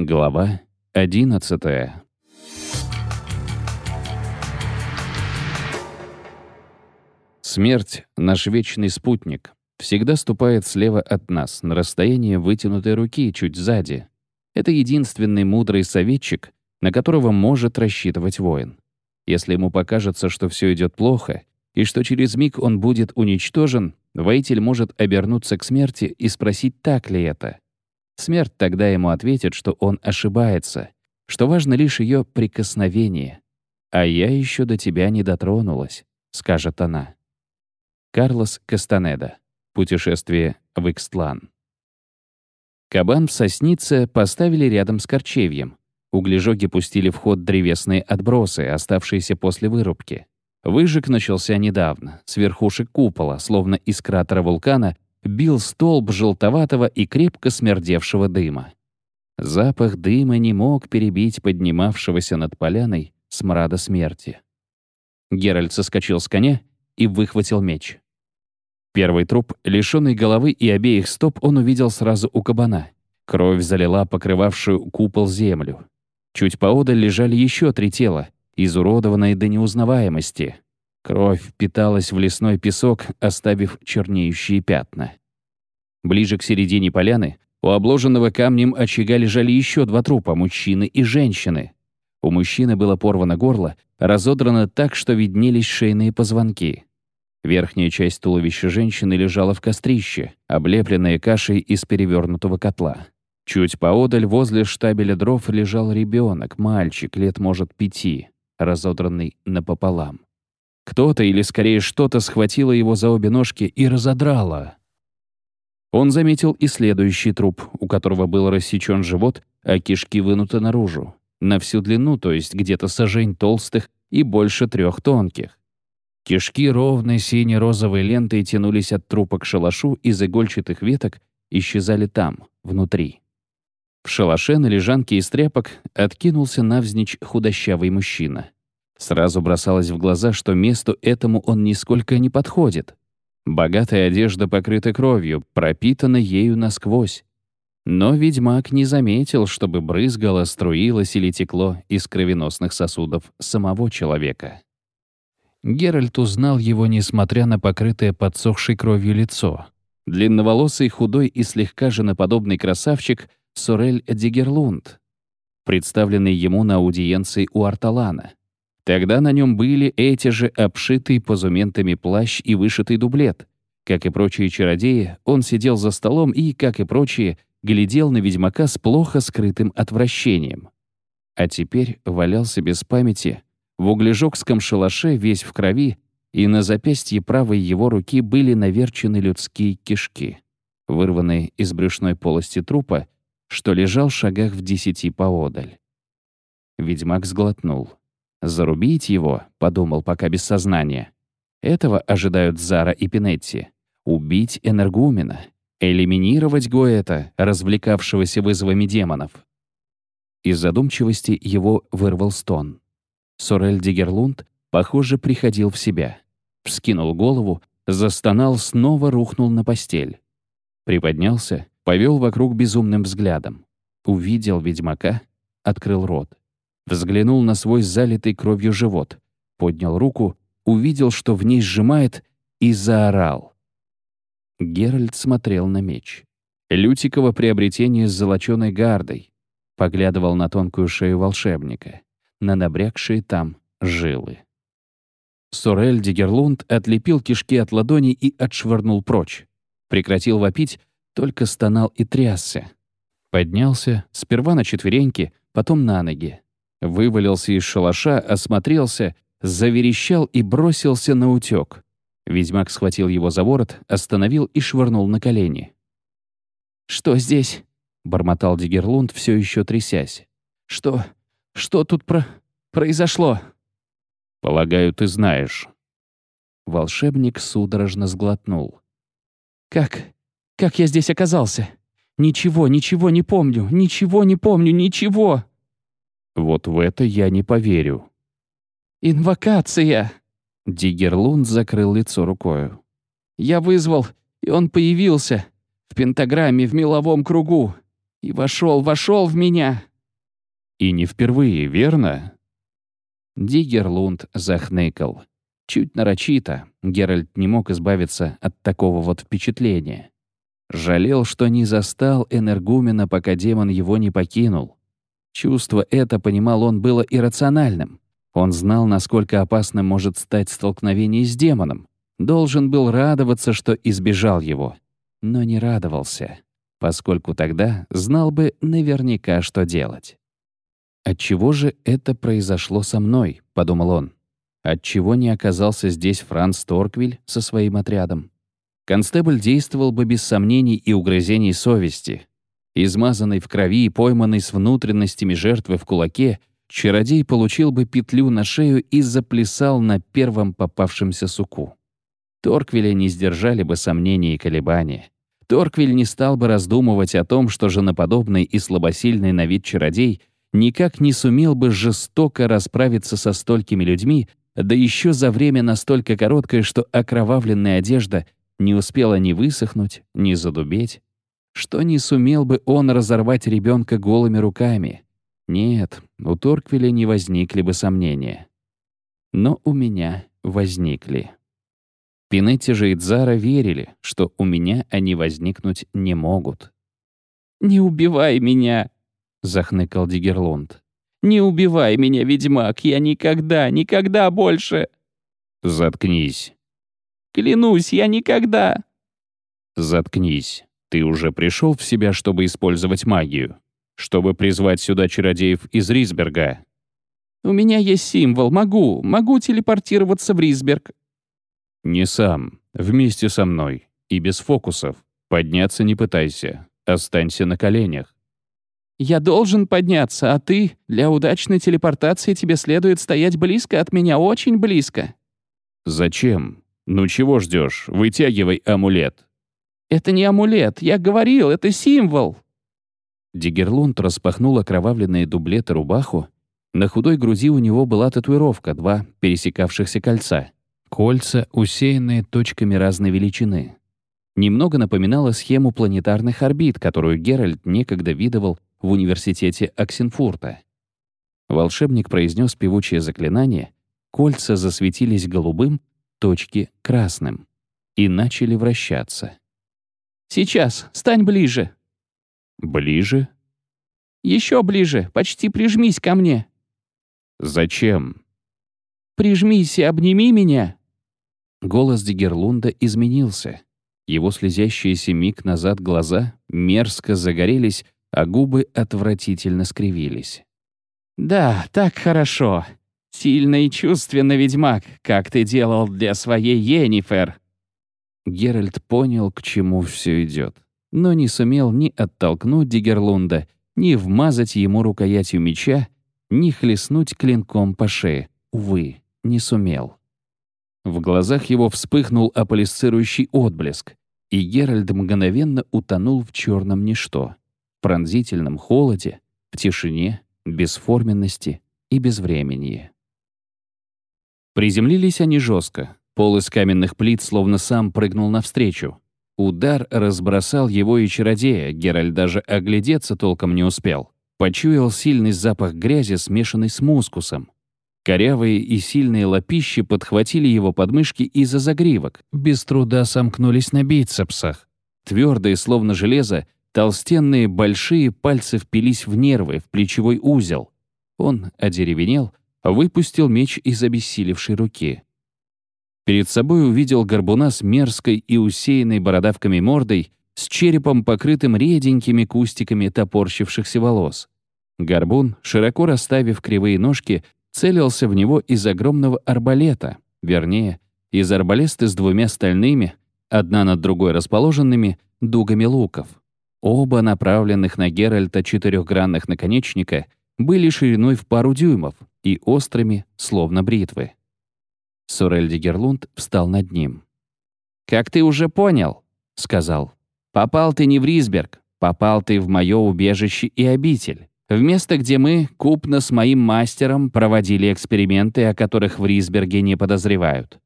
Глава 11 Смерть — наш вечный спутник. Всегда ступает слева от нас, на расстояние вытянутой руки, чуть сзади. Это единственный мудрый советчик, на которого может рассчитывать воин. Если ему покажется, что все идет плохо, и что через миг он будет уничтожен, воитель может обернуться к смерти и спросить, так ли это. Смерть тогда ему ответит, что он ошибается, что важно лишь ее прикосновение. «А я еще до тебя не дотронулась», — скажет она. Карлос Кастанеда. Путешествие в Икстлан. Кабан в соснице поставили рядом с корчевьем. Углежоги пустили в ход древесные отбросы, оставшиеся после вырубки. Выжиг начался недавно. С верхушек купола, словно из кратера вулкана, бил столб желтоватого и крепко смердевшего дыма. Запах дыма не мог перебить поднимавшегося над поляной смрада смерти. Геральт соскочил с коня и выхватил меч. Первый труп, лишённый головы и обеих стоп, он увидел сразу у кабана. Кровь залила покрывавшую купол землю. Чуть поодаль лежали еще три тела, изуродованные до неузнаваемости. Кровь впиталась в лесной песок, оставив чернеющие пятна. Ближе к середине поляны у обложенного камнем очага лежали еще два трупа, мужчины и женщины. У мужчины было порвано горло, разодрано так, что виднелись шейные позвонки. Верхняя часть туловища женщины лежала в кострище, облепленная кашей из перевернутого котла. Чуть поодаль, возле штабеля дров, лежал ребенок, мальчик, лет, может, пяти, разодранный напополам. Кто-то, или скорее что-то, схватило его за обе ножки и разодрало. Он заметил и следующий труп, у которого был рассечен живот, а кишки вынуты наружу. На всю длину, то есть где-то сажень толстых и больше трех тонких. Кишки ровной сине-розовой лентой тянулись от трупа к шалашу из игольчатых веток, исчезали там, внутри. В шалаше на лежанке из тряпок откинулся навзничь худощавый мужчина. Сразу бросалось в глаза, что месту этому он нисколько не подходит. Богатая одежда покрыта кровью, пропитана ею насквозь. Но ведьмак не заметил, чтобы брызгало, струилось или текло из кровеносных сосудов самого человека. Геральт узнал его, несмотря на покрытое подсохшей кровью лицо. Длинноволосый, худой и слегка женоподобный красавчик Сорель Дигерлунд, представленный ему на аудиенции у Арталана. Тогда на нем были эти же обшитый позументами плащ и вышитый дублет. Как и прочие чародеи, он сидел за столом и, как и прочие, глядел на ведьмака с плохо скрытым отвращением. А теперь валялся без памяти, в углежокском шалаше весь в крови, и на запястье правой его руки были наверчены людские кишки, вырванные из брюшной полости трупа, что лежал в шагах в десяти поодаль. Ведьмак сглотнул. «Зарубить его», — подумал пока без сознания. Этого ожидают Зара и Пинетти. Убить энергумена, элиминировать Гоэта, развлекавшегося вызовами демонов. Из задумчивости его вырвал стон. Сорель Дигерлунд, похоже, приходил в себя. Вскинул голову, застонал, снова рухнул на постель. Приподнялся, повел вокруг безумным взглядом. Увидел ведьмака, открыл рот. Взглянул на свой залитый кровью живот, поднял руку, увидел, что в ней сжимает, и заорал. Геральт смотрел на меч. Лютиково приобретение с золоченой гардой. Поглядывал на тонкую шею волшебника на набрякшие там жилы. Сорель Дигерлунд отлепил кишки от ладони и отшвырнул прочь. Прекратил вопить, только стонал и трясся. Поднялся, сперва на четвереньки, потом на ноги. Вывалился из шалаша, осмотрелся, заверещал и бросился на утёк. Ведьмак схватил его за ворот, остановил и швырнул на колени. «Что здесь?» — бормотал Дигерлунд, все еще трясясь. «Что? Что тут про... произошло?» «Полагаю, ты знаешь». Волшебник судорожно сглотнул. «Как? Как я здесь оказался? Ничего, ничего не помню, ничего не помню, ничего!» «Вот в это я не поверю». «Инвокация!» Дигерлунд закрыл лицо рукою. «Я вызвал, и он появился. В пентаграмме, в меловом кругу. И вошел, вошел в меня. И не впервые, верно?» Дигерлунд захныкал. Чуть нарочито, Геральт не мог избавиться от такого вот впечатления. Жалел, что не застал энергумена, пока демон его не покинул. Чувство это, понимал он, было иррациональным. Он знал, насколько опасным может стать столкновение с демоном. Должен был радоваться, что избежал его. Но не радовался, поскольку тогда знал бы наверняка, что делать. «Отчего же это произошло со мной?» — подумал он. Отчего не оказался здесь Франц Торквиль со своим отрядом? Констебль действовал бы без сомнений и угрызений совести. Измазанный в крови и пойманный с внутренностями жертвы в кулаке, чародей получил бы петлю на шею и заплясал на первом попавшемся суку. Торквиля не сдержали бы сомнения и колебания. Торквиль не стал бы раздумывать о том, что женоподобный и слабосильный на вид чародей никак не сумел бы жестоко расправиться со столькими людьми, да еще за время настолько короткое, что окровавленная одежда не успела ни высохнуть, ни задубеть, что не сумел бы он разорвать ребенка голыми руками. Нет, у Торквиля не возникли бы сомнения. Но у меня возникли. Пинетти же и Дзара верили, что у меня они возникнуть не могут. «Не убивай меня!» — захныкал Дигерлунд. Не убивай меня, ведьмак, я никогда, никогда больше...» «Заткнись». «Клянусь, я никогда...» «Заткнись. Ты уже пришел в себя, чтобы использовать магию? Чтобы призвать сюда чародеев из Рисберга?» «У меня есть символ. Могу. Могу телепортироваться в Рисберг». «Не сам. Вместе со мной. И без фокусов. Подняться не пытайся. Останься на коленях. Я должен подняться, а ты, для удачной телепортации тебе следует стоять близко от меня, очень близко». «Зачем? Ну чего ждешь? Вытягивай амулет». «Это не амулет, я говорил, это символ». Дигерлунд распахнул окровавленные дублеты рубаху. На худой груди у него была татуировка, два пересекавшихся кольца. Кольца, усеянные точками разной величины. Немного напоминало схему планетарных орбит, которую Геральт некогда видывал в университете Оксенфурта. Волшебник произнес певучее заклинание, кольца засветились голубым, точки — красным и начали вращаться. «Сейчас, стань ближе». «Ближе?» «Еще ближе, почти прижмись ко мне». «Зачем?» «Прижмись и обними меня». Голос Дигерлунда изменился. Его слезящиеся миг назад глаза мерзко загорелись, а губы отвратительно скривились. «Да, так хорошо. Сильно и чувственно, ведьмак, как ты делал для своей Енифер». Геральт понял, к чему все идет, но не сумел ни оттолкнуть Дигерлунда, ни вмазать ему рукоятью меча, ни хлестнуть клинком по шее. Увы, не сумел. В глазах его вспыхнул аполисцирующий отблеск, и Геральт мгновенно утонул в черном ничто пронзительном холоде, в тишине, бесформенности и безвременье. Приземлились они жестко. Пол из каменных плит словно сам прыгнул навстречу. Удар разбросал его и чародея, Геральт даже оглядеться толком не успел. Почуял сильный запах грязи, смешанный с мускусом. Корявые и сильные лапищи подхватили его подмышки и за загривок, без труда сомкнулись на бицепсах. Твердые, словно железо, Толстенные большие пальцы впились в нервы, в плечевой узел. Он одеревенел, выпустил меч из обессилевшей руки. Перед собой увидел горбуна с мерзкой и усеянной бородавками мордой, с черепом, покрытым реденькими кустиками топорщившихся волос. Горбун, широко расставив кривые ножки, целился в него из огромного арбалета, вернее, из арбалеста с двумя стальными, одна над другой расположенными, дугами луков. Оба направленных на Геральта четырехгранных наконечника были шириной в пару дюймов и острыми, словно бритвы. Сорель Дигерлунд встал над ним. «Как ты уже понял», — сказал, — «попал ты не в Рисберг, попал ты в мое убежище и обитель, в место, где мы, купно с моим мастером, проводили эксперименты, о которых в Рисберге не подозревают.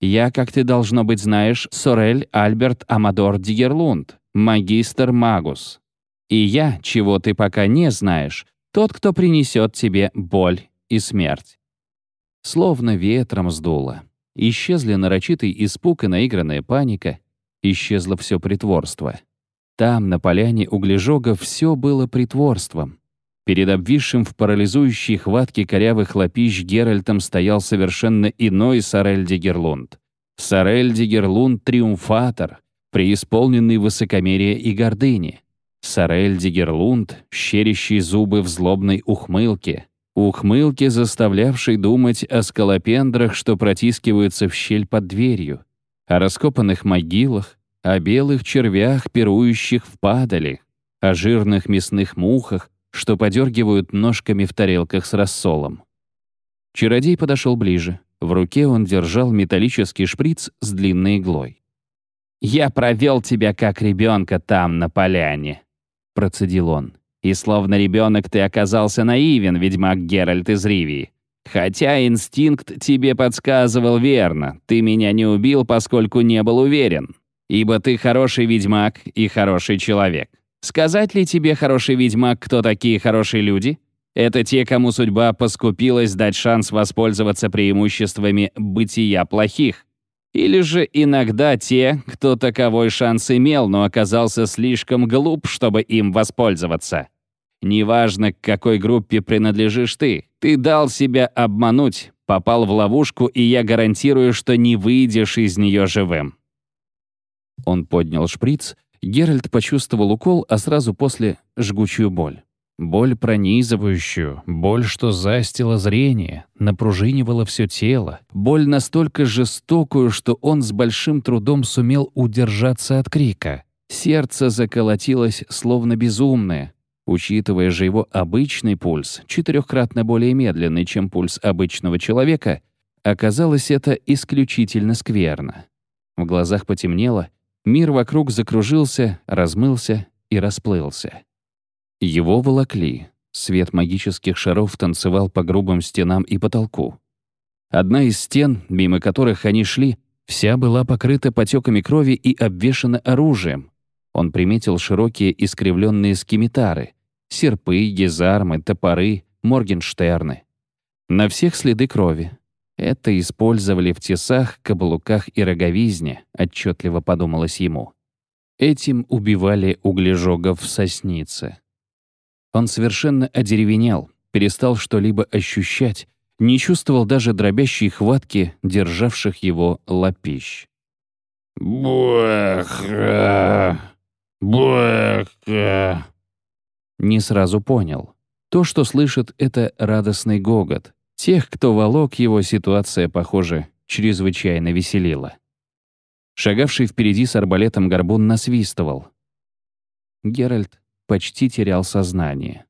Я, как ты, должно быть, знаешь, Сорель Альберт Амадор Дигерлунд, магистр Магус. И я, чего ты пока не знаешь, Тот, кто принесет тебе боль и смерть. Словно ветром сдуло. Исчезли нарочитый испуг и наигранная паника. Исчезло все притворство. Там, на поляне углежога, все было притворством. Перед обвисшим в парализующей хватке корявых лапищ Геральтом стоял совершенно иной Сорель Дигерлунд. Сорель Дигерлунд — триумфатор, преисполненный высокомерия и гордыни. Сорель Дигерлунд, щерящий зубы в злобной ухмылке, ухмылке, заставлявшей думать о скалопендрах, что протискиваются в щель под дверью, о раскопанных могилах, о белых червях, пирующих в падали, о жирных мясных мухах, что подергивают ножками в тарелках с рассолом. Чародей подошел ближе. В руке он держал металлический шприц с длинной иглой. «Я провел тебя как ребенка там, на поляне», — процедил он. «И словно ребенок ты оказался наивен, ведьмак Геральт из Ривии. Хотя инстинкт тебе подсказывал верно, ты меня не убил, поскольку не был уверен. Ибо ты хороший ведьмак и хороший человек. Сказать ли тебе, хороший ведьмак, кто такие хорошие люди? Это те, кому судьба поскупилась дать шанс воспользоваться преимуществами бытия плохих. Или же иногда те, кто таковой шанс имел, но оказался слишком глуп, чтобы им воспользоваться. Неважно, к какой группе принадлежишь ты, ты дал себя обмануть, попал в ловушку, и я гарантирую, что не выйдешь из нее живым». Он поднял шприц, Геральт почувствовал укол, а сразу после — жгучую боль. Боль пронизывающую, боль, что застила зрение, напружинивала все тело, боль настолько жестокую, что он с большим трудом сумел удержаться от крика. Сердце заколотилось, словно безумное, Учитывая же его обычный пульс, четырехкратно более медленный, чем пульс обычного человека, оказалось это исключительно скверно. В глазах потемнело, мир вокруг закружился, размылся и расплылся. Его волокли. Свет магических шаров танцевал по грубым стенам и потолку. Одна из стен, мимо которых они шли, вся была покрыта потеками крови и обвешана оружием. Он приметил широкие искривленные скимитары, Серпы, гизармы, топоры, моргенштерны. На всех следы крови. Это использовали в тесах, каблуках и роговизне, отчетливо подумалось ему. Этим убивали углежогов в соснице. Он совершенно одеревенел, перестал что-либо ощущать, не чувствовал даже дробящей хватки, державших его лапищ. «Буэха! Буэха!» Не сразу понял. То, что слышит, — это радостный гогот. Тех, кто волок его, ситуация, похоже, чрезвычайно веселила. Шагавший впереди с арбалетом горбун насвистывал. Геральт почти терял сознание.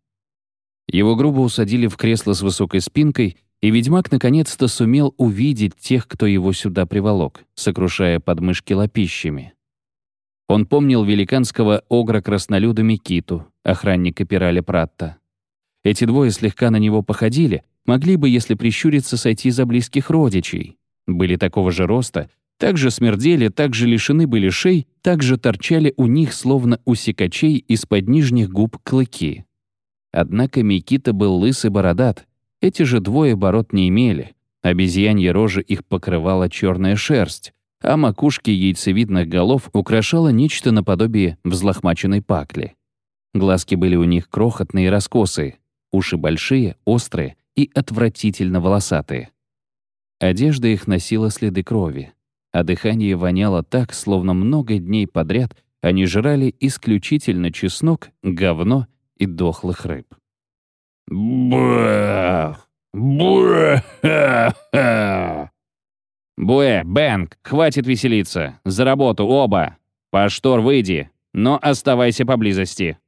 Его грубо усадили в кресло с высокой спинкой, и ведьмак наконец-то сумел увидеть тех, кто его сюда приволок, сокрушая подмышки лопищами. Он помнил великанского огра-краснолюда Микиту, охранника Пираля Пратта. Эти двое слегка на него походили, могли бы, если прищуриться, сойти за близких родичей. Были такого же роста, так же смердели, так же лишены были шей, так же торчали у них, словно у секачей, из-под нижних губ клыки. Однако Микита был лыс и бородат. Эти же двое бород не имели. Обезьянья рожи их покрывала черная шерсть, а макушки яйцевидных голов украшало нечто наподобие взлохмаченной пакли. Глазки были у них крохотные и раскосые, уши большие, острые и отвратительно волосатые. Одежда их носила следы крови, а дыхание воняло так, словно много дней подряд они жрали исключительно чеснок, говно и дохлых рыб. «Бах! Бах! «Буэ, Бэнк, хватит веселиться. За работу, оба. Паштор, выйди, но оставайся поблизости».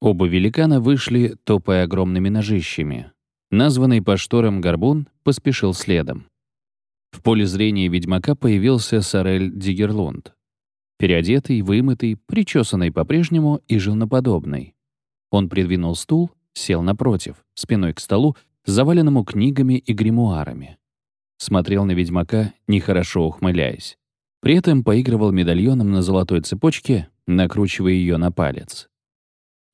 Оба великана вышли, топая огромными ножищами. Названный Паштором Горбун поспешил следом. В поле зрения ведьмака появился Сорель Дигерлунд. Переодетый, вымытый, причесанный по-прежнему и женоподобный. Он придвинул стул, сел напротив, спиной к столу, заваленному книгами и гримуарами смотрел на ведьмака, нехорошо ухмыляясь. При этом поигрывал медальоном на золотой цепочке, накручивая ее на палец.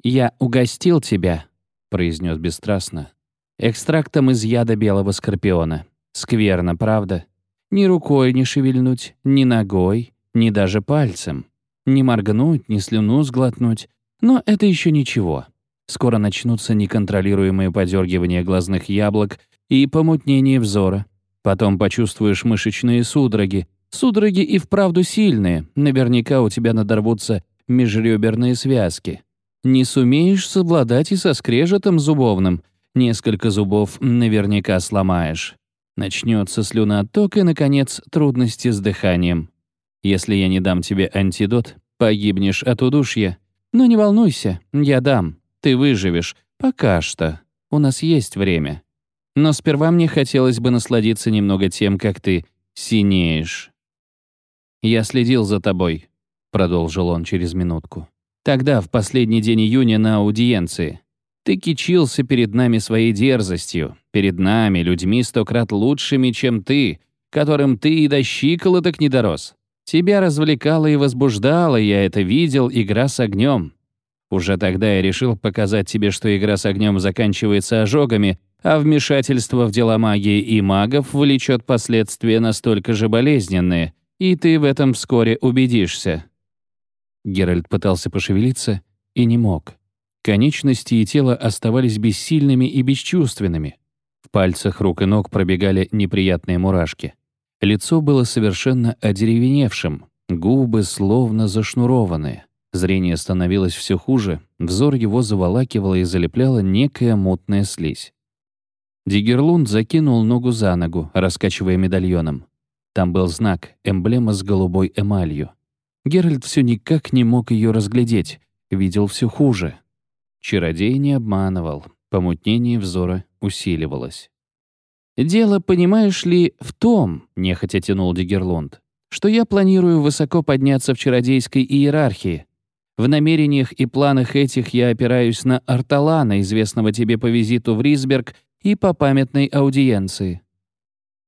«Я угостил тебя», — произнес бесстрастно. «Экстрактом из яда белого скорпиона. Скверно, правда? Ни рукой не шевельнуть, ни ногой, ни даже пальцем. Не моргнуть, ни слюну сглотнуть. Но это еще ничего. Скоро начнутся неконтролируемые подергивания глазных яблок и помутнение взора. Потом почувствуешь мышечные судороги. Судороги и вправду сильные. Наверняка у тебя надорвутся межреберные связки. Не сумеешь совладать и со скрежетом зубовным. Несколько зубов наверняка сломаешь. Начнется слюноток и, наконец, трудности с дыханием. Если я не дам тебе антидот, погибнешь от удушья. Но не волнуйся, я дам. Ты выживешь. Пока что. У нас есть время. Но сперва мне хотелось бы насладиться немного тем, как ты синеешь. «Я следил за тобой», — продолжил он через минутку. «Тогда, в последний день июня на аудиенции. Ты кичился перед нами своей дерзостью, перед нами, людьми сто крат лучшими, чем ты, которым ты и до щиколоток не дорос. Тебя развлекала и возбуждала, я это видел, игра с огнем. Уже тогда я решил показать тебе, что игра с огнем заканчивается ожогами, а вмешательство в дела магии и магов влечет последствия настолько же болезненные, и ты в этом вскоре убедишься». Геральт пытался пошевелиться и не мог. Конечности и тело оставались бессильными и бесчувственными. В пальцах рук и ног пробегали неприятные мурашки. Лицо было совершенно одеревеневшим, губы словно зашнурованные. Зрение становилось все хуже, взор его заволакивало и залепляла некая мутная слизь. Дигерлунд закинул ногу за ногу, раскачивая медальоном. Там был знак, эмблема с голубой эмалью. Геральт все никак не мог ее разглядеть, видел все хуже. Чародей не обманывал, помутнение взора усиливалось. «Дело, понимаешь ли, в том, — нехотя тянул Дигерлунд, — что я планирую высоко подняться в чародейской иерархии. В намерениях и планах этих я опираюсь на Арталана, известного тебе по визиту в Рисберг и по памятной аудиенции».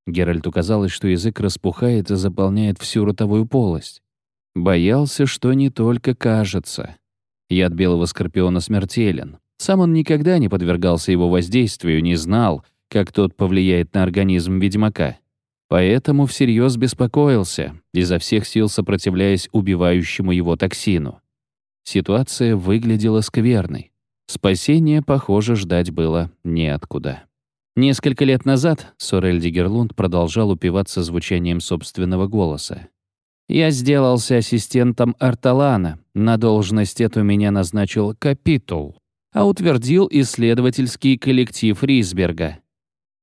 Геральту казалось, что язык распухает и заполняет всю ротовую полость. Боялся, что не только кажется. Яд белого скорпиона смертелен. Сам он никогда не подвергался его воздействию, не знал, как тот повлияет на организм ведьмака. Поэтому всерьез беспокоился, изо всех сил сопротивляясь убивающему его токсину. Ситуация выглядела скверной. Спасения, похоже, ждать было неоткуда. Несколько лет назад Сорель Дигерлунд продолжал упиваться звучанием собственного голоса. Я сделался ассистентом Арталана. На должность эту меня назначил Капитул, а утвердил исследовательский коллектив Рисберга.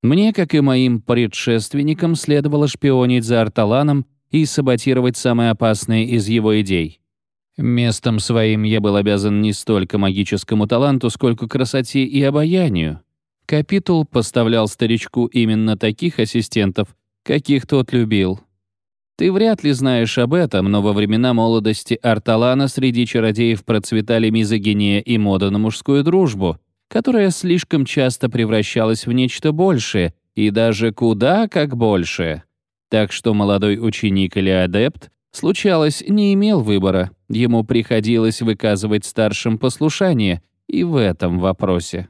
Мне, как и моим предшественникам, следовало шпионить за Арталаном и саботировать самые опасные из его идей. Местом своим я был обязан не столько магическому таланту, сколько красоте и обаянию. Капитул поставлял старичку именно таких ассистентов, каких тот любил. Ты вряд ли знаешь об этом, но во времена молодости Арталана среди чародеев процветали мизогиния и мода на мужскую дружбу, которая слишком часто превращалась в нечто большее, и даже куда как большее. Так что молодой ученик или адепт, случалось, не имел выбора, ему приходилось выказывать старшим послушание и в этом вопросе.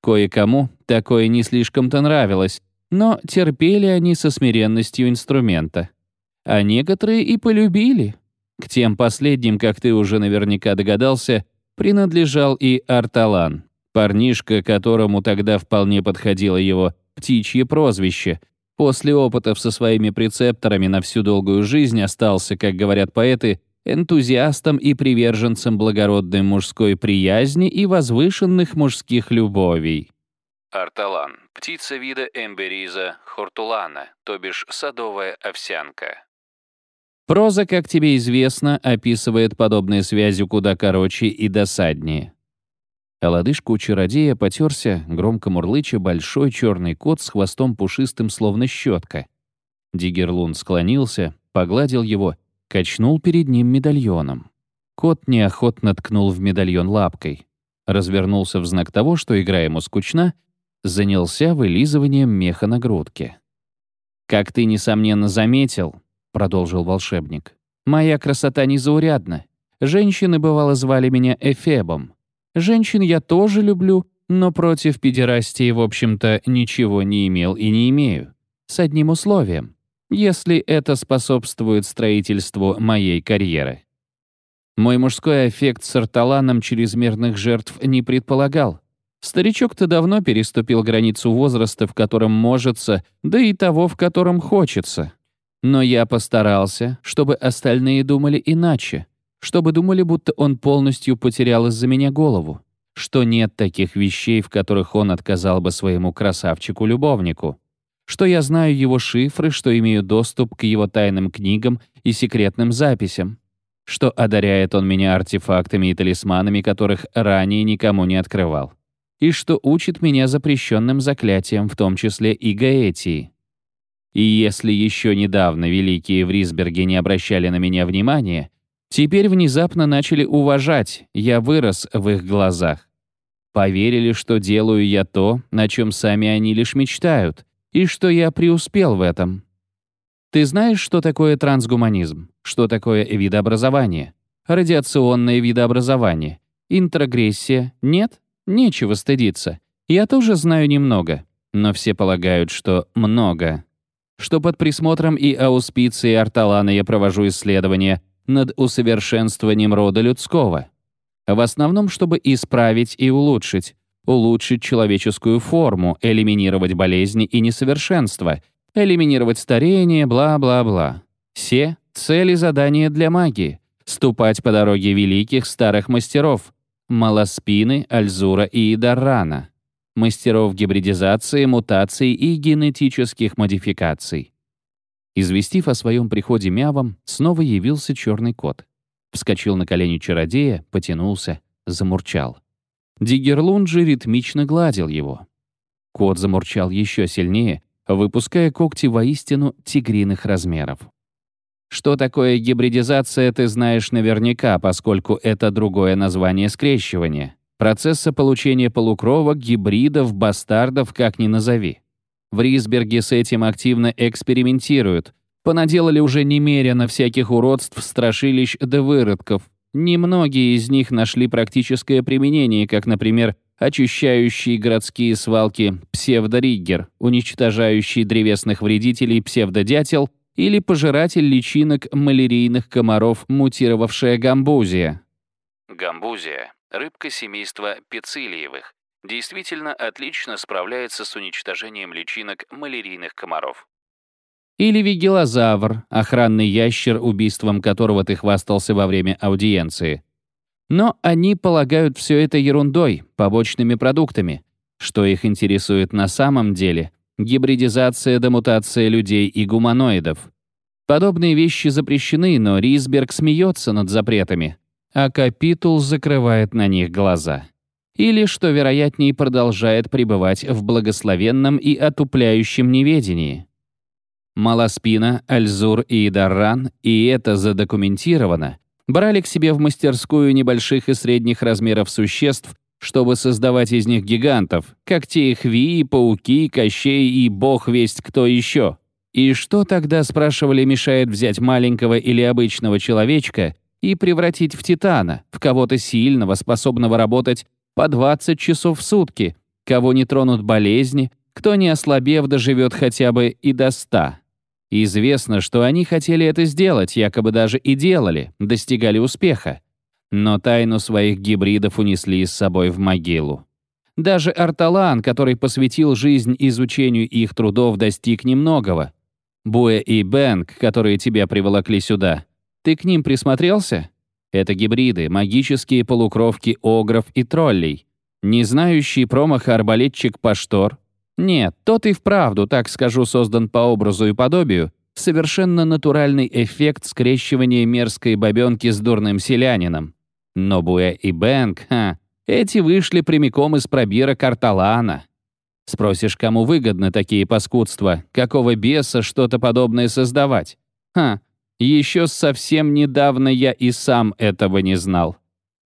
Кое-кому такое не слишком-то нравилось, но терпели они со смиренностью инструмента а некоторые и полюбили. К тем последним, как ты уже наверняка догадался, принадлежал и Арталан, парнишка, которому тогда вполне подходило его птичье прозвище. После опытов со своими прецепторами на всю долгую жизнь остался, как говорят поэты, энтузиастом и приверженцем благородной мужской приязни и возвышенных мужских любовей. Арталан – птица вида Эмбериза хортулана, то бишь садовая овсянка. Проза, как тебе известно, описывает подобные связи куда короче и досаднее. А лодыжку у чародея потерся, громко мурлыча, большой черный кот с хвостом пушистым, словно щетка. Дигерлун склонился, погладил его, качнул перед ним медальоном. Кот неохотно ткнул в медальон лапкой. Развернулся в знак того, что игра ему скучна, занялся вылизыванием меха на грудке. «Как ты, несомненно, заметил, продолжил волшебник. «Моя красота незаурядна. Женщины, бывало, звали меня Эфебом. Женщин я тоже люблю, но против педерастии, в общем-то, ничего не имел и не имею. С одним условием. Если это способствует строительству моей карьеры. Мой мужской аффект с Арталаном чрезмерных жертв не предполагал. Старичок-то давно переступил границу возраста, в котором можется, да и того, в котором хочется. Но я постарался, чтобы остальные думали иначе, чтобы думали, будто он полностью потерял из-за меня голову, что нет таких вещей, в которых он отказал бы своему красавчику-любовнику, что я знаю его шифры, что имею доступ к его тайным книгам и секретным записям, что одаряет он меня артефактами и талисманами, которых ранее никому не открывал, и что учит меня запрещенным заклятиям, в том числе и гаэтии. И если еще недавно великие в Рисберге не обращали на меня внимания, теперь внезапно начали уважать, я вырос в их глазах. Поверили, что делаю я то, на чем сами они лишь мечтают, и что я преуспел в этом. Ты знаешь, что такое трансгуманизм? Что такое видообразование? Радиационное видообразование? Интрагрессия? Нет? Нечего стыдиться. Я тоже знаю немного. Но все полагают, что много. Что под присмотром и ауспицией Арталана я провожу исследования над усовершенствованием рода людского. В основном, чтобы исправить и улучшить. Улучшить человеческую форму, элиминировать болезни и несовершенства — элиминировать старение, бла-бла-бла. Все — цели задания для магии. Ступать по дороге великих старых мастеров. Малоспины, Альзура и Даррана. Мастеров гибридизации, мутаций и генетических модификаций. Известив о своем приходе мявом, снова явился черный кот. Вскочил на колени чародея, потянулся, замурчал. Дигерлун же ритмично гладил его. Кот замурчал еще сильнее, выпуская когти воистину тигриных размеров. Что такое гибридизация, ты знаешь наверняка, поскольку это другое название скрещивания. Процесса получения полукровок, гибридов, бастардов, как ни назови. В Рисберге с этим активно экспериментируют. Понаделали уже немерено всяких уродств, страшилищ да выродков. Немногие из них нашли практическое применение, как, например, очищающий городские свалки псевдориггер, уничтожающий древесных вредителей псевдодятел или пожиратель личинок малярийных комаров мутировавшая гамбузия. Гамбузия — рыбка семейства пецилиевых. Действительно отлично справляется с уничтожением личинок малярийных комаров. Или вигилозавр, охранный ящер, убийством которого ты хвастался во время аудиенции. Но они полагают все это ерундой, побочными продуктами. Что их интересует на самом деле — гибридизация да мутация людей и гуманоидов. Подобные вещи запрещены, но Рисберг смеется над запретами, а капитул закрывает на них глаза. Или, что вероятнее, продолжает пребывать в благословенном и отупляющем неведении. Малоспина, Альзур и Дарран, и это задокументировано, брали к себе в мастерскую небольших и средних размеров существ, чтобы создавать из них гигантов, как те хви, пауки, кощей и бог весть кто еще. И что тогда, спрашивали, мешает взять маленького или обычного человечка и превратить в титана, в кого-то сильного, способного работать по 20 часов в сутки, кого не тронут болезни, кто не ослабев доживет хотя бы и до 100. Известно, что они хотели это сделать, якобы даже и делали, достигали успеха. Но тайну своих гибридов унесли с собой в могилу. Даже Арталан, который посвятил жизнь изучению их трудов, достиг немногого. Буэ и Бэнк, которые тебя приволокли сюда, ты к ним присмотрелся? Это гибриды, магические полукровки огров и троллей. Не знающий промаха арбалетчик Паштор, нет, тот и вправду, так скажу, создан по образу и подобию, совершенно натуральный эффект скрещивания мерзкой бабенки с дурным селянином. Но Буэ и Бэнк, ха, эти вышли прямиком из пробира Карталана. Спросишь, кому выгодны такие паскудства, какого беса что-то подобное создавать? Ха, еще совсем недавно я и сам этого не знал.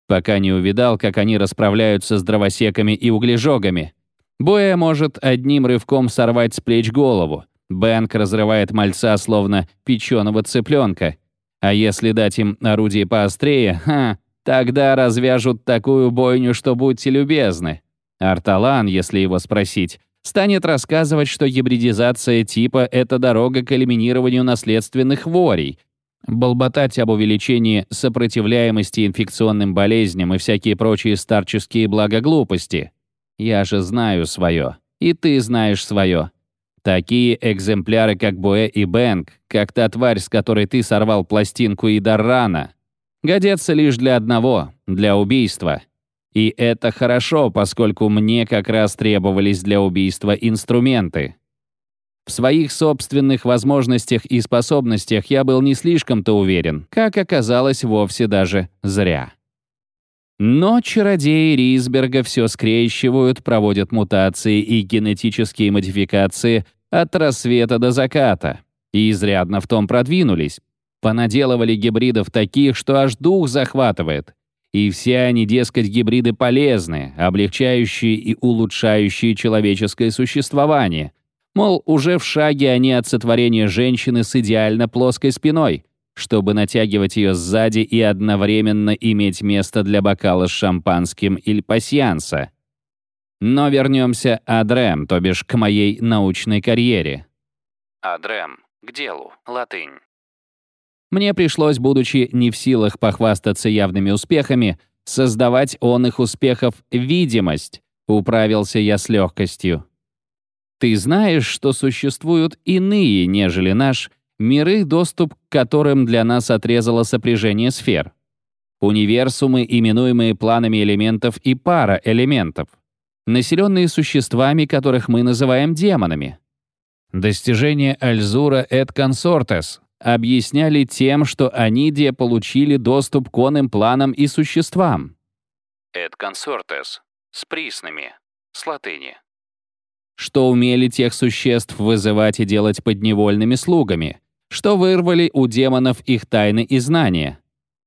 Пока не увидал, как они расправляются с дровосеками и углежогами. Боя может одним рывком сорвать с плеч голову. Бэнк разрывает мальца, словно печеного цыпленка. А если дать им орудие поострее, ха, тогда развяжут такую бойню, что будьте любезны. Арталан, если его спросить, станет рассказывать, что гибридизация типа — это дорога к элиминированию наследственных ворей, болботать об увеличении сопротивляемости инфекционным болезням и всякие прочие старческие благоглупости. Я же знаю свое, и ты знаешь свое. Такие экземпляры, как Буэ и Бэнк, как та тварь, с которой ты сорвал пластинку и Даррана, годятся лишь для одного — для убийства. И это хорошо, поскольку мне как раз требовались для убийства инструменты. В своих собственных возможностях и способностях я был не слишком-то уверен, как оказалось, вовсе даже зря. Но чародеи Рисберга все скрещивают, проводят мутации и генетические модификации от рассвета до заката. И изрядно в том продвинулись. Понаделывали гибридов таких, что аж дух захватывает. И все они, дескать, гибриды полезны, облегчающие и улучшающие человеческое существование. Мол, уже в шаге они от сотворения женщины с идеально плоской спиной, чтобы натягивать ее сзади и одновременно иметь место для бокала с шампанским или пасьянса. Но вернемся адрем, то бишь к моей научной карьере. Адрем. К делу. Латынь. Мне пришлось, будучи не в силах похвастаться явными успехами, создавать он их успехов видимость, управился я с легкостью. Ты знаешь, что существуют иные, нежели наш, миры, доступ к которым для нас отрезало сопряжение сфер. Универсумы, именуемые планами элементов и пара элементов, населенные существами, которых мы называем демонами. Достижение Альзура et Consortes объясняли тем, что они где получили доступ к онным планам и существам. Et Consortes. С присными. С латыни. Что умели тех существ вызывать и делать подневольными слугами. Что вырвали у демонов их тайны и знания.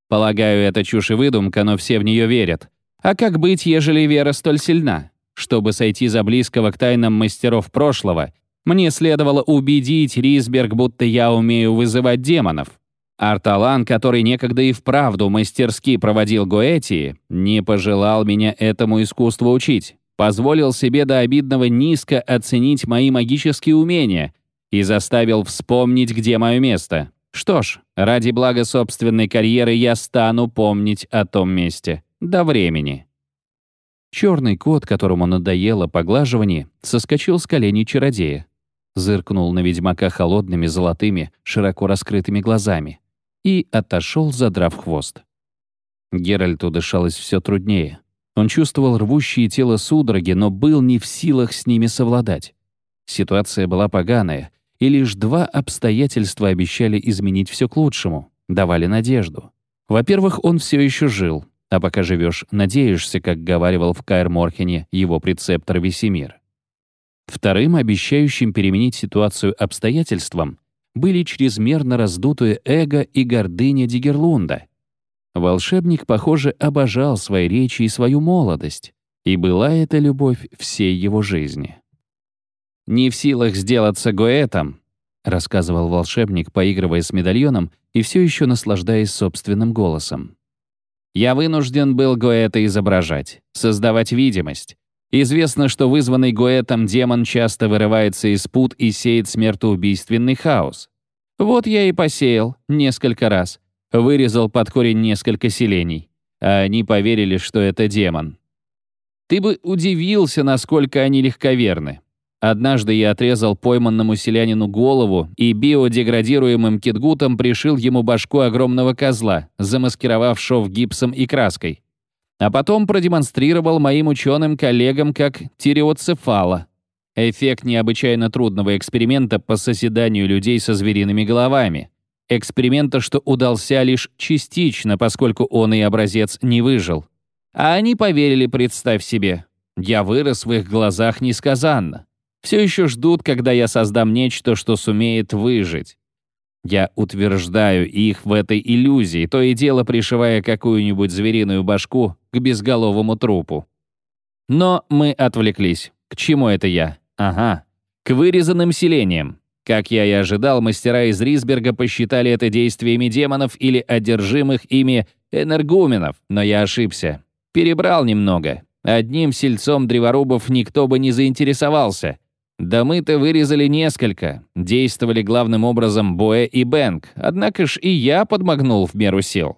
Полагаю, это чушь и выдумка, но все в нее верят. А как быть, ежели вера столь сильна? Чтобы сойти за близкого к тайнам мастеров прошлого мне следовало убедить Рисберг, будто я умею вызывать демонов. Арталан, который некогда и вправду мастерски проводил Гоэтии, не пожелал меня этому искусству учить, позволил себе до обидного низко оценить мои магические умения и заставил вспомнить, где мое место. Что ж, ради блага собственной карьеры я стану помнить о том месте. До времени. Черный кот, которому надоело поглаживание, соскочил с коленей чародея зыркнул на ведьмака холодными, золотыми, широко раскрытыми глазами и отошел, задрав хвост. Геральту дышалось все труднее. Он чувствовал рвущие тело судороги, но был не в силах с ними совладать. Ситуация была поганая, и лишь два обстоятельства обещали изменить все к лучшему, давали надежду. Во-первых, он все еще жил, а пока живешь, надеешься, как говаривал в Каэр Морхене его прецептор Весемир. Вторым, обещающим переменить ситуацию обстоятельствам, были чрезмерно раздутое эго и гордыня Дигерлунда. Волшебник, похоже, обожал свои речи и свою молодость, и была эта любовь всей его жизни. «Не в силах сделаться гоэтом», — рассказывал волшебник, поигрывая с медальоном и все еще наслаждаясь собственным голосом. «Я вынужден был гоэта изображать, создавать видимость, Известно, что вызванный Гоэтом демон часто вырывается из пут и сеет смертоубийственный хаос. Вот я и посеял несколько раз. Вырезал под корень несколько селений. А они поверили, что это демон. Ты бы удивился, насколько они легковерны. Однажды я отрезал пойманному селянину голову и биодеградируемым китгутом пришил ему башку огромного козла, замаскировав шов гипсом и краской а потом продемонстрировал моим ученым коллегам как тиреоцефала. Эффект необычайно трудного эксперимента по созиданию людей со звериными головами. Эксперимента, что удался лишь частично, поскольку он и образец не выжил. А они поверили, представь себе. Я вырос в их глазах несказанно. Все еще ждут, когда я создам нечто, что сумеет выжить. Я утверждаю их в этой иллюзии, то и дело пришивая какую-нибудь звериную башку к безголовому трупу. Но мы отвлеклись. К чему это я? Ага. К вырезанным селениям. Как я и ожидал, мастера из Рисберга посчитали это действиями демонов или одержимых ими энергуменов, но я ошибся. Перебрал немного. Одним сельцом древорубов никто бы не заинтересовался. Да мы-то вырезали несколько. Действовали главным образом Боэ и Бэнк, однако ж и я подмогнул в меру сил.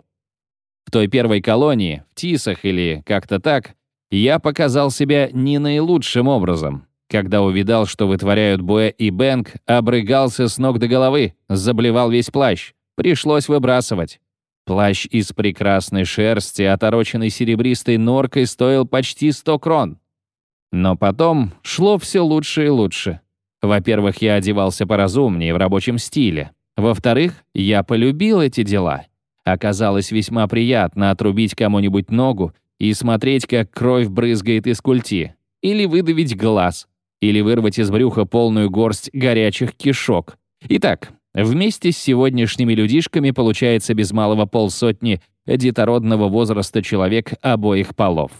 В той первой колонии, в Тисах или как-то так, я показал себя не наилучшим образом. Когда увидал, что вытворяют Буэ и Бэнк, обрыгался с ног до головы, заблевал весь плащ. Пришлось выбрасывать. Плащ из прекрасной шерсти, отороченный серебристой норкой, стоил почти 100 крон. Но потом шло все лучше и лучше. Во-первых, я одевался поразумнее в рабочем стиле. Во-вторых, я полюбил эти дела. Оказалось весьма приятно отрубить кому-нибудь ногу и смотреть, как кровь брызгает из культи, или выдавить глаз, или вырвать из брюха полную горсть горячих кишок. Итак, вместе с сегодняшними людишками получается без малого полсотни детородного возраста человек обоих полов.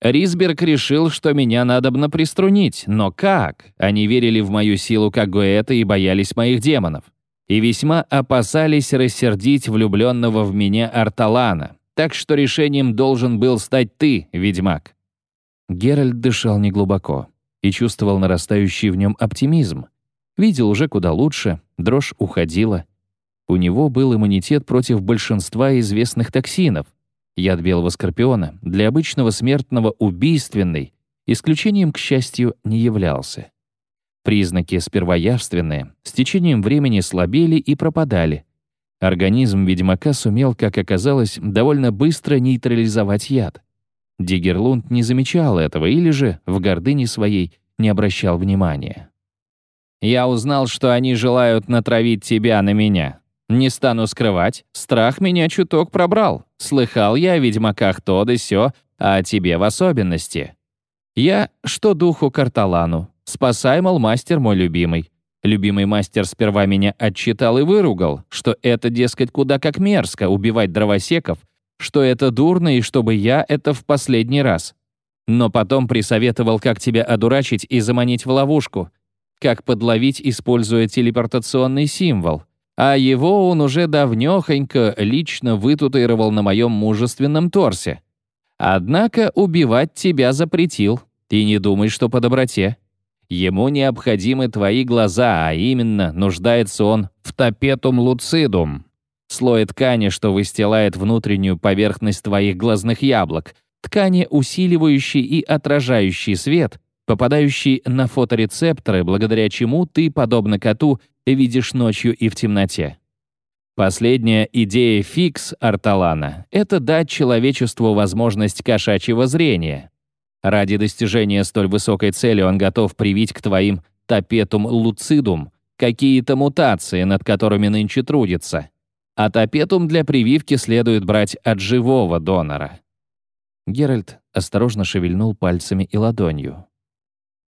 Рисберг решил, что меня надобно приструнить, но как? Они верили в мою силу как Гоэта и боялись моих демонов. И весьма опасались рассердить влюбленного в меня Арталана, так что решением должен был стать ты, ведьмак». Геральт дышал неглубоко и чувствовал нарастающий в нем оптимизм. Видел уже куда лучше, дрожь уходила. У него был иммунитет против большинства известных токсинов. Яд белого скорпиона для обычного смертного убийственный, исключением, к счастью, не являлся. Признаки сперва явственные, с течением времени слабели и пропадали, Организм ведьмака сумел, как оказалось, довольно быстро нейтрализовать яд. Дигерлунд не замечал этого или же, в гордыне своей, не обращал внимания. «Я узнал, что они желают натравить тебя на меня. Не стану скрывать, страх меня чуток пробрал. Слыхал я о ведьмаках то да сё, а о тебе в особенности. Я, что духу Карталану, спасай, мол, мастер мой любимый. Любимый мастер сперва меня отчитал и выругал, что это, дескать, куда как мерзко убивать дровосеков, что это дурно и чтобы я это в последний раз. Но потом присоветовал, как тебя одурачить и заманить в ловушку, как подловить, используя телепортационный символ. А его он уже давнёхонько лично вытатуировал на моем мужественном торсе. Однако убивать тебя запретил. Ты не думай, что по доброте. Ему необходимы твои глаза, а именно нуждается он в топетум луцидум. Слой ткани, что выстилает внутреннюю поверхность твоих глазных яблок, ткани, усиливающей и отражающей свет, попадающий на фоторецепторы, благодаря чему ты, подобно коту, видишь ночью и в темноте. Последняя идея фикс Арталана — это дать человечеству возможность кошачьего зрения — Ради достижения столь высокой цели он готов привить к твоим топетум луцидум какие-то мутации, над которыми нынче трудится. А топетум для прививки следует брать от живого донора. Геральт осторожно шевельнул пальцами и ладонью.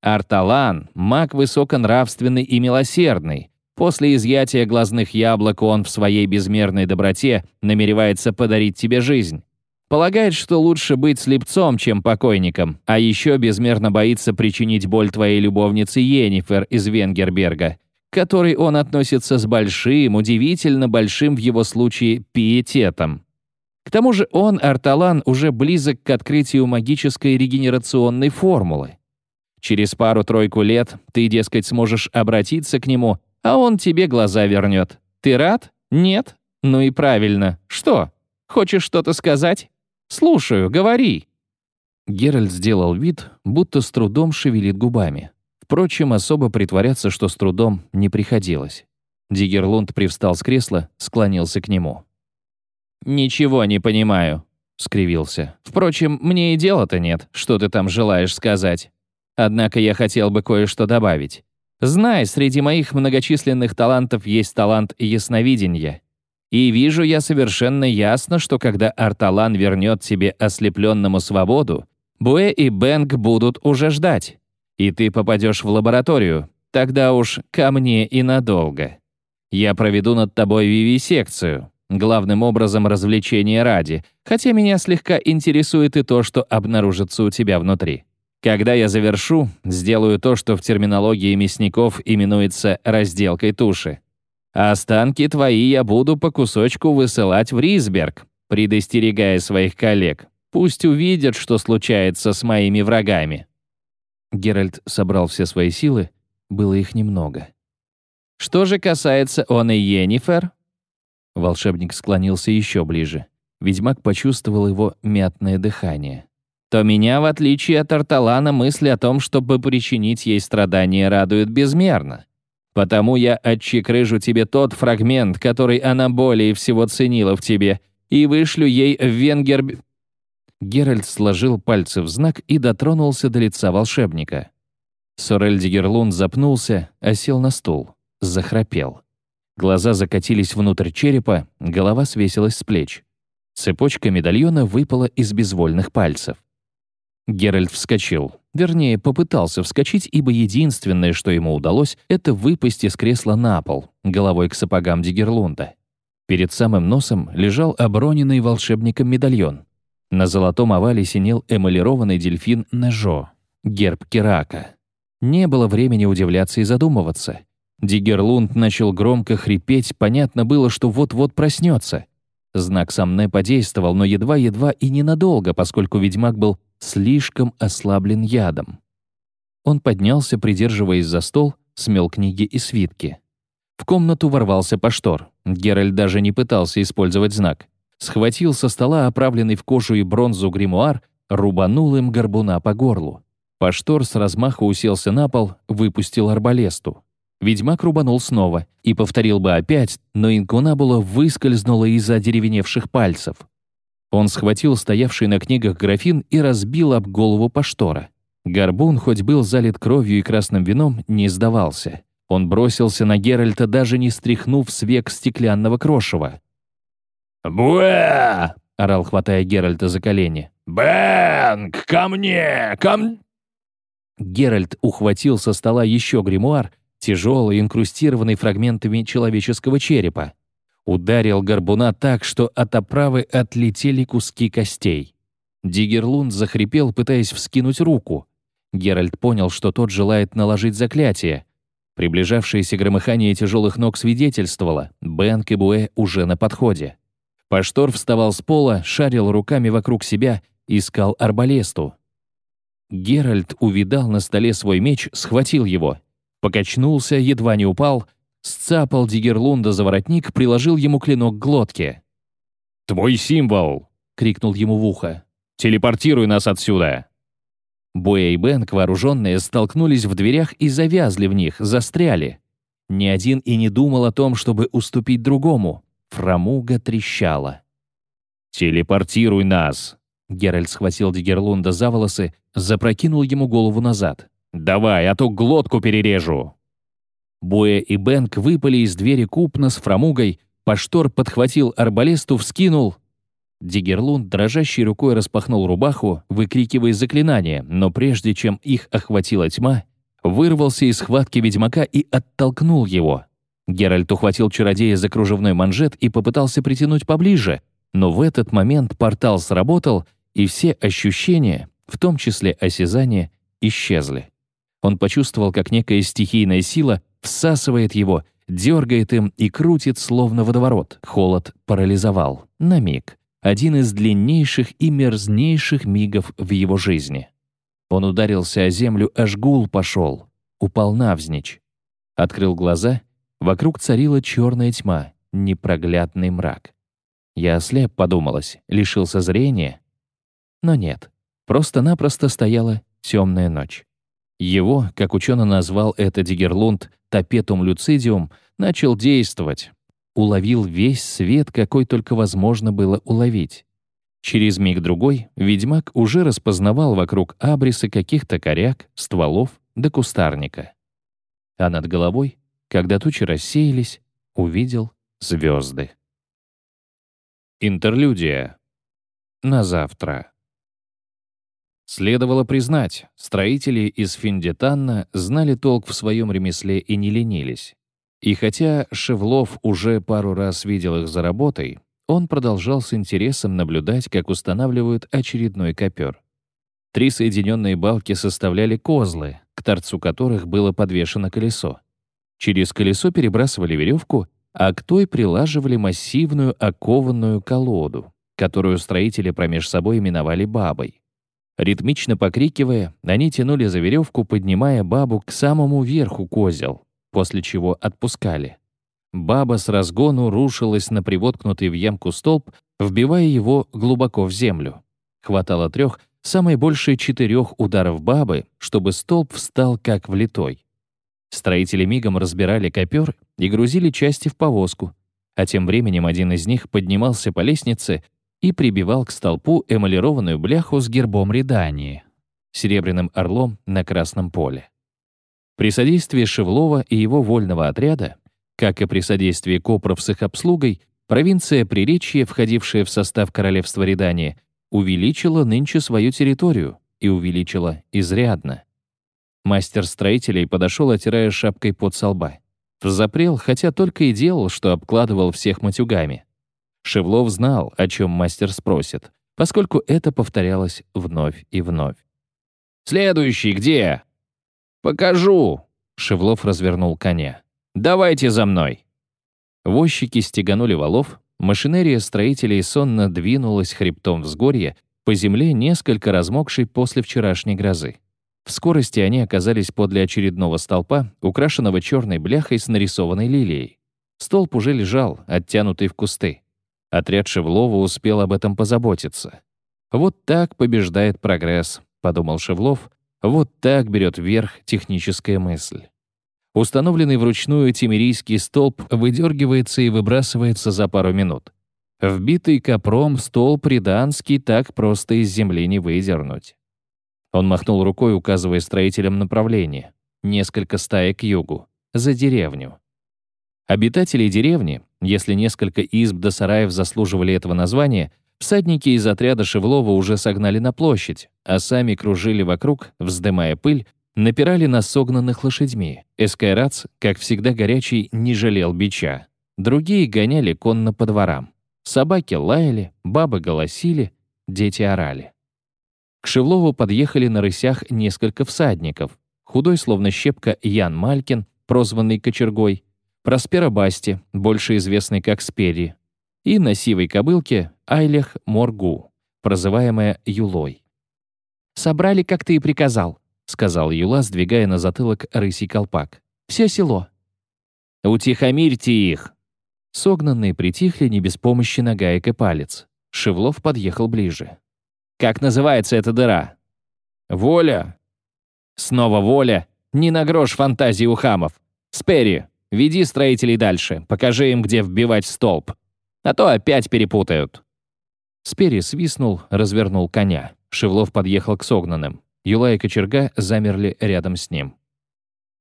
Арталан — маг высоконравственный и милосердный. После изъятия глазных яблок он в своей безмерной доброте намеревается подарить тебе жизнь. Полагает, что лучше быть слепцом, чем покойником, а еще безмерно боится причинить боль твоей любовнице Йеннифер из Венгерберга, к которой он относится с большим, удивительно большим в его случае, пиететом. К тому же он, Арталан, уже близок к открытию магической регенерационной формулы. Через пару-тройку лет ты, дескать, сможешь обратиться к нему, а он тебе глаза вернет. Ты рад? Нет? Ну и правильно. Что? Хочешь что-то сказать? «Слушаю, говори!» Геральт сделал вид, будто с трудом шевелит губами. Впрочем, особо притворяться, что с трудом, не приходилось. Дигерлунд привстал с кресла, склонился к нему. «Ничего не понимаю», — скривился. «Впрочем, мне и дела-то нет, что ты там желаешь сказать. Однако я хотел бы кое-что добавить. Знай, среди моих многочисленных талантов есть талант ясновидения. И вижу я совершенно ясно, что когда Арталан вернет тебе ослепленному свободу, Буэ и Бэнк будут уже ждать. И ты попадешь в лабораторию. Тогда уж ко мне и надолго. Я проведу над тобой вивисекцию, главным образом развлечение ради, хотя меня слегка интересует и то, что обнаружится у тебя внутри. Когда я завершу, сделаю то, что в терминологии мясников именуется разделкой туши. А останки твои я буду по кусочку высылать в Ризберг, предостерегая своих коллег. Пусть увидят, что случается с моими врагами». Геральт собрал все свои силы, было их немного. «Что же касается он и Йеннифер?» Волшебник склонился еще ближе. Ведьмак почувствовал его мятное дыхание. «То меня, в отличие от Арталана, мысли о том, чтобы причинить ей страдания, радуют безмерно. Потому я отчекрыжу тебе тот фрагмент, который она более всего ценила в тебе, и вышлю ей в Венгер...» Геральт сложил пальцы в знак и дотронулся до лица волшебника. Сорель Дигерлун запнулся, осел на стул, захрапел. Глаза закатились внутрь черепа, голова свесилась с плеч. Цепочка медальона выпала из безвольных пальцев. Геральт вскочил. Вернее, попытался вскочить, ибо единственное, что ему удалось, это выпасть из кресла на пол, головой к сапогам Дигерлунда. Перед самым носом лежал оброненный волшебником медальон. На золотом овале синел эмалированный дельфин Нежо, герб Керака. Не было времени удивляться и задумываться. Дигерлунд начал громко хрипеть, понятно было, что вот-вот проснется. Знак Самне подействовал, но едва-едва и ненадолго, поскольку ведьмак был слишком ослаблен ядом. Он поднялся, придерживаясь за стол, смел книги и свитки. В комнату ворвался Паштор. Геральт даже не пытался использовать знак. Схватил со стола оправленный в кожу и бронзу гримуар, рубанул им горбуна по горлу. Паштор с размаху уселся на пол, выпустил арбалесту. Ведьмак рубанул снова и повторил бы опять, но инкунабула выскользнула из-за деревеневших пальцев. Он схватил стоявший на книгах графин и разбил об голову Паштора. Горбун, хоть был залит кровью и красным вином, не сдавался. Он бросился на Геральта, даже не стряхнув с век стеклянного крошева. «Буэ!» — орал, хватая Геральта за колени. «Бэнк, ко мне! Ко Геральт ухватил со стола еще гримуар тяжелый, инкрустированный фрагментами человеческого черепа. Ударил горбуна так, что от оправы отлетели куски костей. Дигерлунд захрипел, пытаясь вскинуть руку. Геральт понял, что тот желает наложить заклятие. Приближавшееся громыхание тяжелых ног свидетельствовало, Бенк и Буэ уже на подходе. Паштор вставал с пола, шарил руками вокруг себя, искал арбалесту. Геральт увидал на столе свой меч, схватил его покачнулся, едва не упал, сцапал Дигерлунда за воротник, приложил ему клинок к глотке. «Твой символ!» — крикнул ему в ухо. «Телепортируй нас отсюда!» Боя и Бенк, вооруженные, столкнулись в дверях и завязли в них, застряли. Ни один и не думал о том, чтобы уступить другому. Фрамуга трещала. «Телепортируй нас!» Геральт схватил Дигерлунда за волосы, запрокинул ему голову назад. «Давай, а то глотку перережу!» Боя и Бенк выпали из двери купна с фрамугой, Паштор подхватил арбалесту, вскинул. Дигерлунд дрожащей рукой распахнул рубаху, выкрикивая заклинание, но прежде чем их охватила тьма, вырвался из схватки ведьмака и оттолкнул его. Геральт ухватил чародея за кружевной манжет и попытался притянуть поближе, но в этот момент портал сработал, и все ощущения, в том числе осязание, исчезли. Он почувствовал, как некая стихийная сила всасывает его, дергает им и крутит, словно водоворот. Холод парализовал. На миг. Один из длиннейших и мерзнейших мигов в его жизни. Он ударился о землю, аж гул пошел. Упал навзничь. Открыл глаза. Вокруг царила черная тьма, непроглядный мрак. Я ослеп, подумалось, лишился зрения. Но нет. Просто-напросто стояла темная ночь. Его, как ученый назвал это Дигерлунд, топетум люцидиум, начал действовать. Уловил весь свет, какой только возможно было уловить. Через миг-другой ведьмак уже распознавал вокруг абрисы каких-то коряк, стволов да кустарника. А над головой, когда тучи рассеялись, увидел звезды. Интерлюдия. На завтра. Следовало признать, строители из Финдетанна знали толк в своем ремесле и не ленились. И хотя Шевлов уже пару раз видел их за работой, он продолжал с интересом наблюдать, как устанавливают очередной копер. Три соединенные балки составляли козлы, к торцу которых было подвешено колесо. Через колесо перебрасывали веревку, а к той прилаживали массивную окованную колоду. которую строители промеж собой именовали бабой. Ритмично покрикивая, они тянули за веревку, поднимая бабу к самому верху козел, после чего отпускали. Баба с разгону рушилась на привоткнутый в ямку столб, вбивая его глубоко в землю. Хватало трех, самое большее четырех ударов бабы, чтобы столб встал как влитой. Строители мигом разбирали копер и грузили части в повозку, а тем временем один из них поднимался по лестнице и прибивал к столпу эмалированную бляху с гербом Редании, серебряным орлом на красном поле. При содействии Шевлова и его вольного отряда, как и при содействии копров с их обслугой, провинция Приречье, входившая в состав королевства Редания, увеличила нынче свою территорию и увеличила изрядно. Мастер строителей подошел, отирая шапкой под солба. Запрел, хотя только и делал, что обкладывал всех матюгами. Шевлов знал, о чем мастер спросит, поскольку это повторялось вновь и вновь. «Следующий где?» «Покажу!» — Шевлов развернул коня. «Давайте за мной!» Возчики стеганули валов, машинерия строителей сонно двинулась хребтом взгорья по земле, несколько размокшей после вчерашней грозы. В скорости они оказались подле очередного столпа, украшенного черной бляхой с нарисованной лилией. Столб уже лежал, оттянутый в кусты. Отряд Шевлова успел об этом позаботиться. «Вот так побеждает прогресс», — подумал Шевлов. «Вот так берет верх техническая мысль». Установленный вручную тимирийский столб выдергивается и выбрасывается за пару минут. Вбитый копром столб риданский так просто из земли не выдернуть. Он махнул рукой, указывая строителям направление. Несколько стаек к югу. За деревню. Обитатели деревни, если несколько изб до сараев заслуживали этого названия, всадники из отряда Шевлова уже согнали на площадь, а сами кружили вокруг, вздымая пыль, напирали на согнанных лошадьми. Эскайрац, как всегда горячий, не жалел бича. Другие гоняли конно по дворам. Собаки лаяли, бабы голосили, дети орали. К Шевлову подъехали на рысях несколько всадников. Худой, словно щепка, Ян Малькин, прозванный Кочергой, Проспера Басти, больше известный как Спери, и на сивой кобылке Айлех Моргу, прозываемая Юлой. «Собрали, как ты и приказал», — сказал Юла, сдвигая на затылок рысий колпак. «Все село». «Утихомирьте их!» Согнанные притихли не без помощи нагаек и палец. Шевлов подъехал ближе. Как называется эта дыра? Воля. Снова воля. Не на грош фантазии у хамов. Спери, веди строителей дальше. Покажи им, где вбивать столб. А то опять перепутают. Спери свистнул, развернул коня. Шевлов подъехал к согнанным. Юла и Кочерга замерли рядом с ним.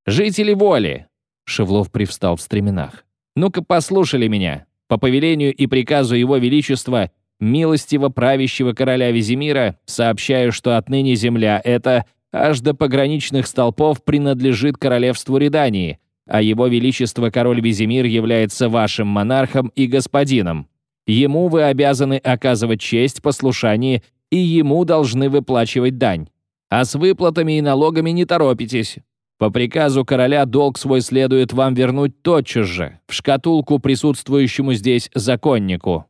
«Жители воли!» Шевлов привстал в стременах. «Ну-ка послушали меня. По повелению и приказу Его Величества милостиво правящего короля Визимира, сообщаю, что отныне земля эта аж до пограничных столпов принадлежит королевству Редании, а его величество король Визимир является вашим монархом и господином. Ему вы обязаны оказывать честь, послушание, и ему должны выплачивать дань. А с выплатами и налогами не торопитесь. По приказу короля долг свой следует вам вернуть тотчас же, в шкатулку присутствующему здесь законнику.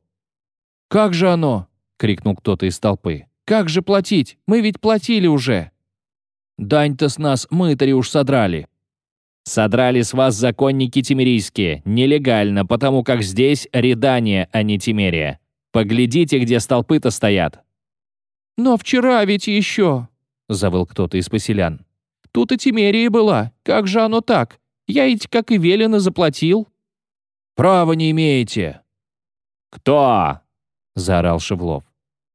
«Как же оно?» — крикнул кто-то из толпы. «Как же платить? Мы ведь платили уже!» «Дань-то с нас мытари уж содрали!» «Содрали с вас законники тимирийские, нелегально, потому как здесь редание, а не Тимерия. Поглядите, где столпы-то стоят!» «Но вчера ведь еще!» — завыл кто-то из поселян. «Тут и Тимерия была. Как же оно так? Я ведь, как и велено, заплатил». «Права не имеете!» «Кто?» — заорал Шевлов.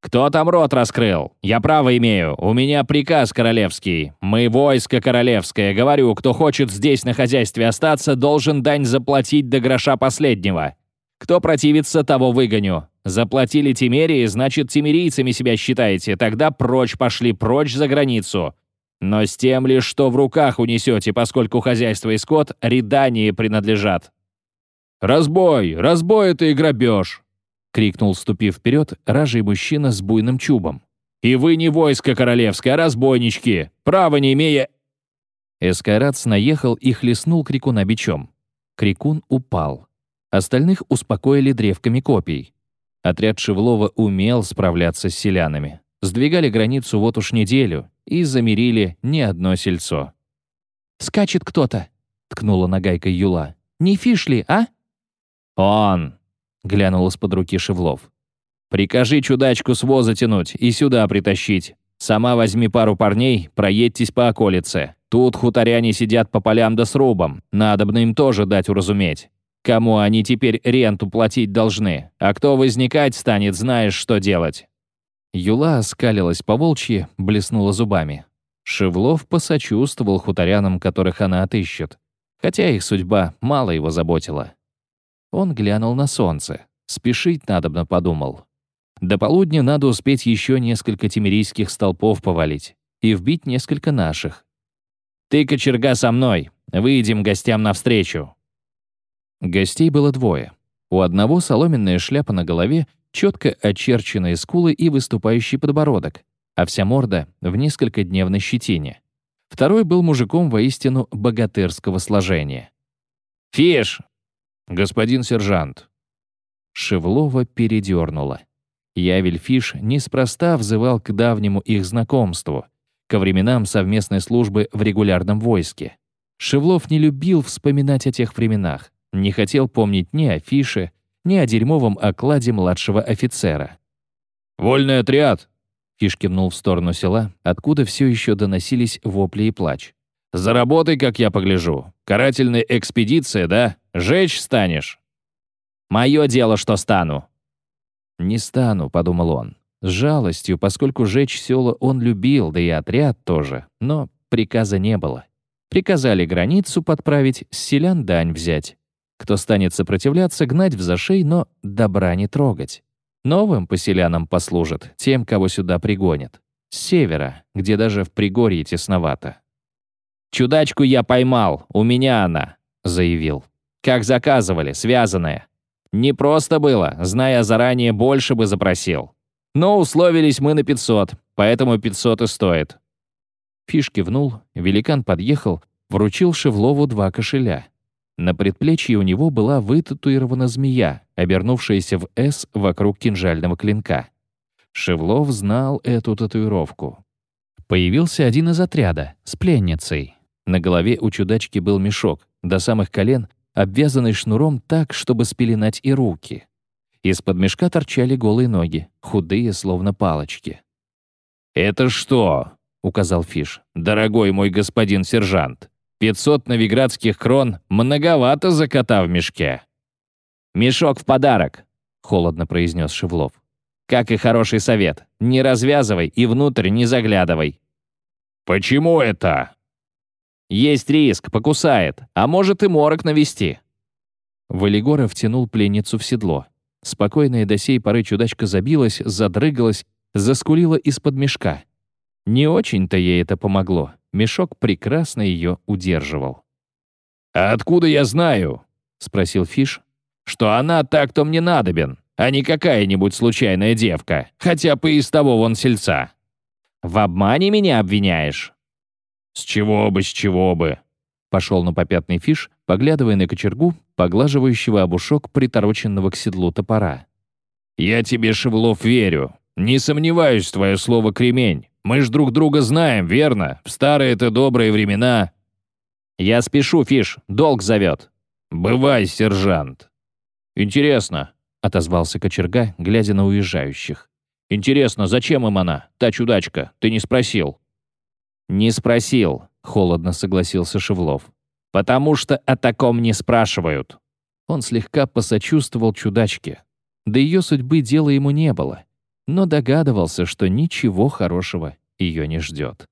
«Кто там рот раскрыл? Я право имею. У меня приказ королевский. Мы войско королевское. Говорю, кто хочет здесь на хозяйстве остаться, должен дань заплатить до гроша последнего. Кто противится, того выгоню. Заплатили Тимерии, значит, тимирийцами себя считаете. Тогда прочь пошли, прочь за границу. Но с тем лишь, что в руках унесете, поскольку хозяйство и скот Редании принадлежат». «Разбой! Разбой это и грабеж!» — крикнул, ступив вперед, ражий мужчина с буйным чубом. «И вы не войско королевское, а разбойнички! Право не имея...» Эскайрац наехал и хлестнул Крикуна бичом. Крикун упал. Остальных успокоили древками копий. Отряд Шевлова умел справляться с селянами. Сдвигали границу вот уж неделю и замерили не одно сельцо. «Скачет кто-то», — ткнула нагайкой Юла. «Не фиш ли, а?» «Он!» — глянул из-под руки Шевлов. «Прикажи чудачку с воза тянуть и сюда притащить. Сама возьми пару парней, проедьтесь по околице. Тут хуторяне сидят по полям да срубам. Надобно им тоже дать уразуметь. Кому они теперь ренту платить должны, а кто возникать станет, знаешь, что делать». Юла оскалилась по волчьи, блеснула зубами. Шевлов посочувствовал хуторянам, которых она отыщет, хотя их судьба мало его заботила. Он глянул на солнце. Спешить надобно, подумал. До полудня надо успеть еще несколько тимирийских столпов повалить и вбить несколько наших. «Ты, кочерга, со мной. Выйдем гостям навстречу». Гостей было двое. У одного соломенная шляпа на голове, четко очерченные скулы и выступающий подбородок, а вся морда в несколько дневной щетине. Второй был мужиком воистину богатырского сложения. «Фиш!» «Господин сержант». Шевлова передернула. Явель Фиш неспроста взывал к давнему их знакомству, ко временам совместной службы в регулярном войске. Шевлов не любил вспоминать о тех временах, не хотел помнить ни о Фише, ни о дерьмовом окладе младшего офицера. «Вольный отряд!» Фиш кивнул в сторону села, откуда все еще доносились вопли и плач. «За работой, как я погляжу. Карательная экспедиция, да? Жечь станешь?» «Мое дело, что стану». «Не стану», — подумал он. С жалостью, поскольку жечь села он любил, да и отряд тоже, но приказа не было. Приказали границу подправить, с селян дань взять. Кто станет сопротивляться, гнать в зашей, но добра не трогать. Новым поселянам послужат, тем, кого сюда пригонят. С севера, где даже в Пригорье тесновато. «Чудачку я поймал, у меня она», — заявил. «Как заказывали, связанная. Не просто было, зная заранее, больше бы запросил. Но условились мы на 500, поэтому 500 и стоит». Фиш кивнул, великан подъехал, вручил Шевлову два кошеля. На предплечье у него была вытатуирована змея, обернувшаяся в «С» вокруг кинжального клинка. Шевлов знал эту татуировку. Появился один из отряда, с пленницей. На голове у чудачки был мешок, до самых колен, обвязанный шнуром так, чтобы спеленать и руки. Из-под мешка торчали голые ноги, худые, словно палочки. «Это что?» — указал Фиш. «Дорогой мой господин сержант, 500 новиградских крон многовато за кота в мешке». «Мешок в подарок», — холодно произнес Шевлов. «Как и хороший совет. Не развязывай и внутрь не заглядывай». «Почему это?» «Есть риск, покусает, а может и морок навести». Валигора втянул пленницу в седло. Спокойная до сей поры чудачка забилась, задрыгалась, заскулила из-под мешка. Не очень-то ей это помогло. Мешок прекрасно ее удерживал. «А откуда я знаю?» — спросил Фиш. «Что она так-то мне надобен, а не какая-нибудь случайная девка, хотя бы из того вон сельца». «В обмане меня обвиняешь?» «С чего бы, с чего бы?» Пошел на попятный Фиш, поглядывая на кочергу, поглаживающего обушок притороченного к седлу топора. «Я тебе, Шевлов, верю. Не сомневаюсь в твое слово «кремень». Мы ж друг друга знаем, верно? В старые-то добрые времена». «Я спешу, Фиш, долг зовет». «Бывай, сержант». «Интересно», — отозвался кочерга, глядя на уезжающих. «Интересно, зачем им она, та чудачка? Ты не спросил?» «Не спросил», — холодно согласился Шевлов. «Потому что о таком не спрашивают». Он слегка посочувствовал чудачке. До ее судьбы дела ему не было но догадывался, что ничего хорошего ее не ждет.